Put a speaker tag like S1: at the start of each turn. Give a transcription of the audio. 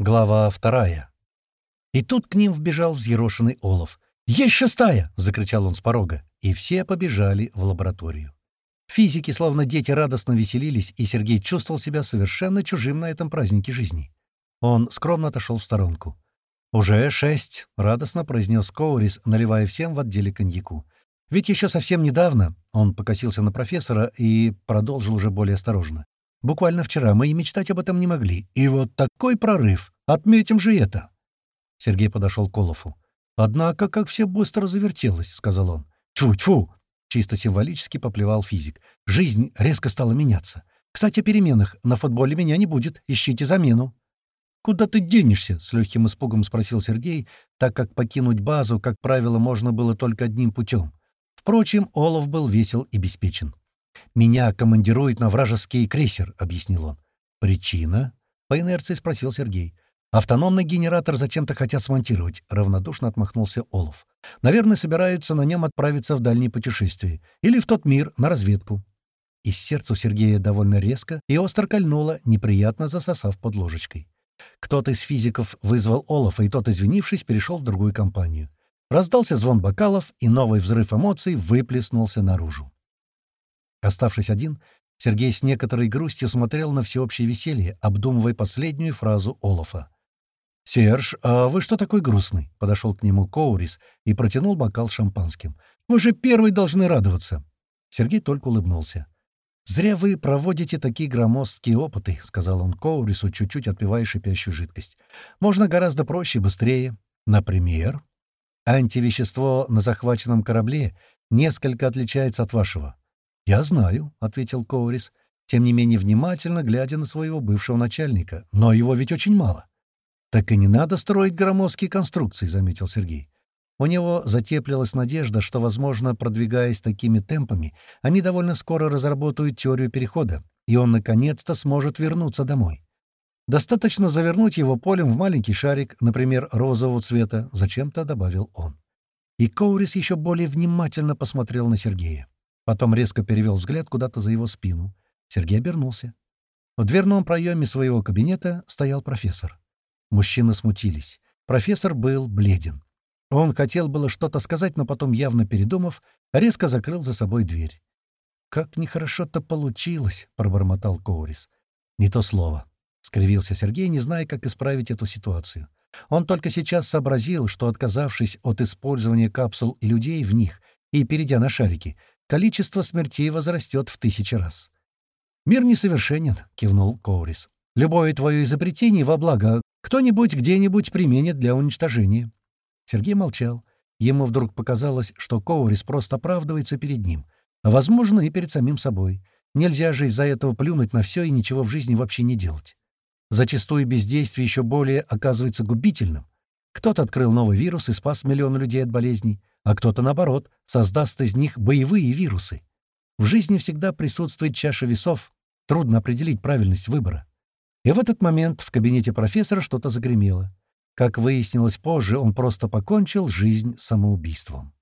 S1: Глава вторая. И тут к ним вбежал взъерошенный Олов. «Есть шестая!» — закричал он с порога, и все побежали в лабораторию. Физики, словно дети, радостно веселились, и Сергей чувствовал себя совершенно чужим на этом празднике жизни. Он скромно отошел в сторонку. «Уже шесть», — радостно произнес Коурис, наливая всем в отделе коньяку. «Ведь еще совсем недавно...» — он покосился на профессора и продолжил уже более осторожно. Буквально вчера мы и мечтать об этом не могли. И вот такой прорыв! Отметим же это!» Сергей подошел к Олафу. «Однако, как все быстро завертелось», — сказал он. «Тьфу-тьфу!» — чисто символически поплевал физик. «Жизнь резко стала меняться. Кстати, о переменах. На футболе меня не будет. Ищите замену». «Куда ты денешься?» — с легким испугом спросил Сергей, так как покинуть базу, как правило, можно было только одним путем. Впрочем, Олаф был весел и беспечен. «Меня командируют на вражеский крейсер», — объяснил он. «Причина?» — по инерции спросил Сергей. «Автономный генератор зачем-то хотят смонтировать», — равнодушно отмахнулся Олов. «Наверное, собираются на нем отправиться в дальние путешествия. Или в тот мир, на разведку». Из сердца у Сергея довольно резко и остро кольнуло, неприятно засосав под ложечкой. Кто-то из физиков вызвал Олафа, и тот, извинившись, перешел в другую компанию. Раздался звон бокалов, и новый взрыв эмоций выплеснулся наружу. Оставшись один, Сергей с некоторой грустью смотрел на всеобщее веселье, обдумывая последнюю фразу Олафа. «Серж, а вы что такой грустный?» — подошел к нему Коурис и протянул бокал шампанским. «Вы же первый должны радоваться!» Сергей только улыбнулся. «Зря вы проводите такие громоздкие опыты», — сказал он Коурису, чуть-чуть отпивая шипящую жидкость. «Можно гораздо проще и быстрее. Например, антивещество на захваченном корабле несколько отличается от вашего. «Я знаю», — ответил Коурис, тем не менее внимательно глядя на своего бывшего начальника. «Но его ведь очень мало». «Так и не надо строить громоздкие конструкции», — заметил Сергей. У него затеплилась надежда, что, возможно, продвигаясь такими темпами, они довольно скоро разработают теорию перехода, и он наконец-то сможет вернуться домой. Достаточно завернуть его полем в маленький шарик, например, розового цвета, зачем-то добавил он. И Коурис еще более внимательно посмотрел на Сергея. Потом резко перевел взгляд куда-то за его спину. Сергей обернулся. В дверном проеме своего кабинета стоял профессор. Мужчины смутились. Профессор был бледен. Он хотел было что-то сказать, но потом, явно передумав, резко закрыл за собой дверь. «Как нехорошо-то получилось!» — пробормотал Коурис. «Не то слово», — скривился Сергей, не зная, как исправить эту ситуацию. Он только сейчас сообразил, что, отказавшись от использования капсул и людей в них и перейдя на шарики, количество смертей возрастет в тысячи раз. «Мир несовершенен», — кивнул Коурис. «Любое твое изобретение во благо кто-нибудь где-нибудь применит для уничтожения». Сергей молчал. Ему вдруг показалось, что Коурис просто оправдывается перед ним, а, возможно, и перед самим собой. Нельзя же из-за этого плюнуть на все и ничего в жизни вообще не делать. Зачастую бездействие еще более оказывается губительным. Кто-то открыл новый вирус и спас миллионы людей от болезней, а кто-то, наоборот, создаст из них боевые вирусы. В жизни всегда присутствует чаша весов, трудно определить правильность выбора. И в этот момент в кабинете профессора что-то загремело. Как выяснилось позже, он просто покончил жизнь самоубийством.